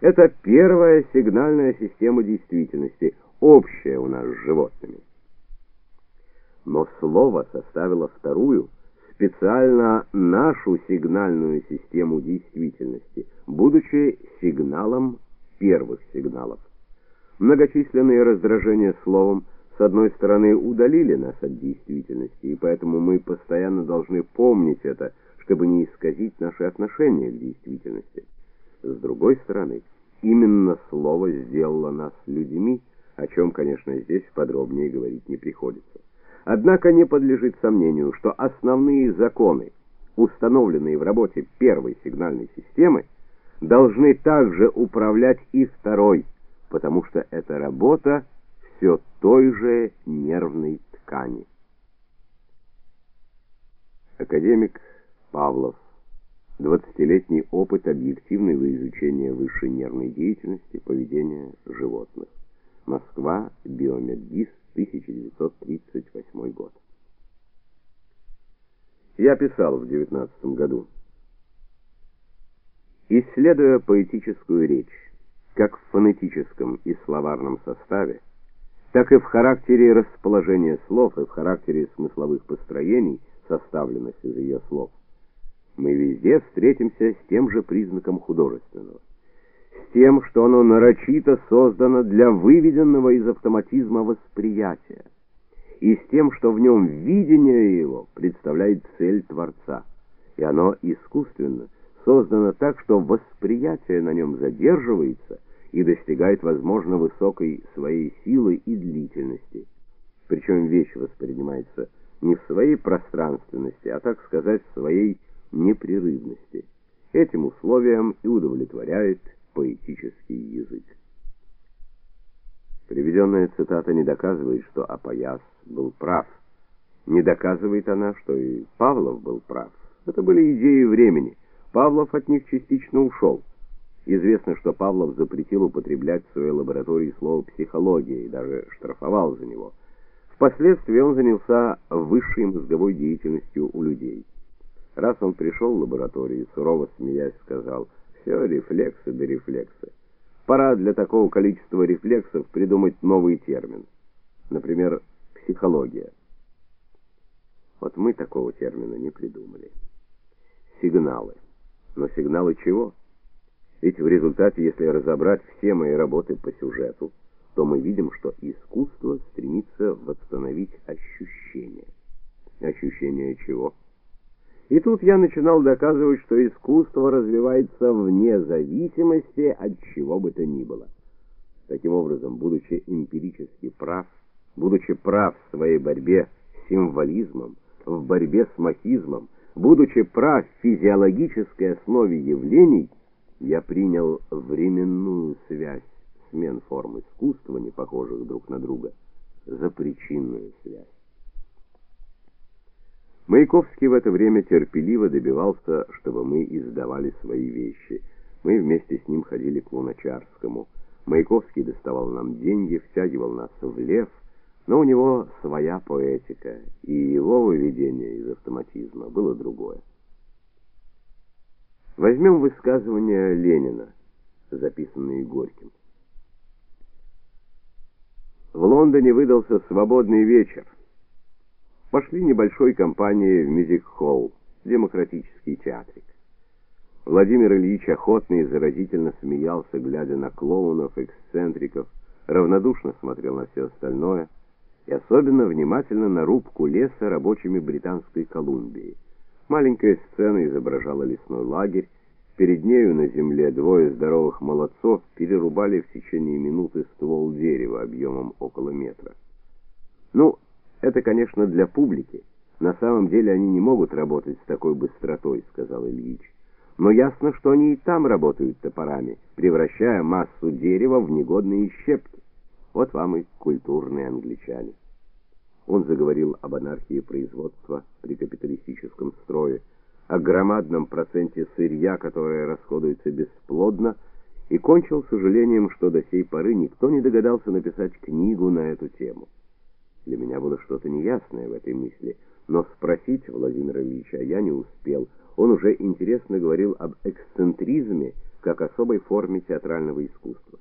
Это первая сигнальная система действительности, общая у нас с животными. Но слово составило вторую, специально нашу сигнальную систему действительности, будучи сигналом первых сигналов. Многочисленные раздражения словом с одной стороны удалили нас от действительности, и поэтому мы постоянно должны помнить это, чтобы не исказить наши отношения к действительности. С другой стороны, именно слово сделало нас людьми, о чем, конечно, здесь подробнее говорить не приходится. Однако не подлежит сомнению, что основные законы, установленные в работе первой сигнальной системы, должны также управлять и второй, потому что эта работа все той же нервной ткани. Академик Павлов. Двадцатилетний опыт объективного изучения высшей нервной деятельности, поведения животных. Москва, Биомедгиз, 1938 год. Я писал в 19 году. Исследуя поэтическую речь, как в фонетическом и словарном составе, так и в характере расположения слов и в характере смысловых построений, составленных из ее слов, мы везде встретимся с тем же признаком художественного. С тем, что оно нарочито создано для выведенного из автоматизма восприятия, и с тем, что в нем видение его представляет цель Творца, и оно искусственно создано так, что восприятие на нем задерживается и достигает, возможно, высокой своей силы и длительности. Причем вещь воспринимается не в своей пространственности, а, так сказать, в своей непрерывности. Этим условием и удовлетворяет поэтический язык. Приведенная цитата не доказывает, что Апояс был прав. Не доказывает она, что и Павлов был прав. Это были идеи времени. Павлов от них частично ушел. Известно, что Павлов запретил употреблять в своей лаборатории слово психология и даже штрафовал за него. Впоследствии он занялся высшей мозговой деятельностью у людей. Раз он пришел в лабораторию, сурово смеясь, сказал: все рефлексы да рефлексы. Пора для такого количества рефлексов придумать новый термин. Например, психология. Вот мы такого термина не придумали. Сигналы. Но сигналы чего? Ведь в результате, если разобрать все мои работы по сюжету, то мы видим, что искусство стремится восстановить ощущение. Ощущение чего? И тут я начинал доказывать, что искусство развивается вне зависимости от чего бы то ни было. Таким образом, будучи эмпирически прав, будучи прав в своей борьбе с символизмом, в борьбе с махизмом, будучи прав в физиологической основе явлений, я принял временную связь смен форм искусства, не похожих друг на друга, за причинную связь. Маяковский в это время терпеливо добивался, чтобы мы издавали свои вещи. Мы вместе с ним ходили к Луначарскому. Маяковский доставал нам деньги, втягивал нас в лев, но у него своя поэтика, и его выведение из автоматизма было другое. Возьмем высказывания Ленина, записанные Горьким. В Лондоне выдался свободный вечер пошли небольшой компанией в мюзик-холл, демократический театрик. Владимир Ильич охотно и заразительно смеялся, глядя на клоунов, эксцентриков, равнодушно смотрел на все остальное и особенно внимательно на рубку леса рабочими британской Колумбии. Маленькая сцена изображала лесной лагерь, перед нею на земле двое здоровых молодцов перерубали в течение минуты ствол дерева объемом около метра. Ну, это, конечно, для публики. На самом деле они не могут работать с такой быстротой, сказал Ильич. Но ясно, что они и там работают топорами, превращая массу дерева в негодные щепки. Вот вам и культурные англичане. Он заговорил об анархии производства при капиталистическом строе, о громадном проценте сырья, которое расходуется бесплодно, и кончил сожалением, что до сей поры никто не догадался написать книгу на эту тему. Для меня было что-то неясное в этой мысли, но спросить Владимира Ильича я не успел. Он уже интересно говорил об эксцентризме, как особой форме театрального искусства.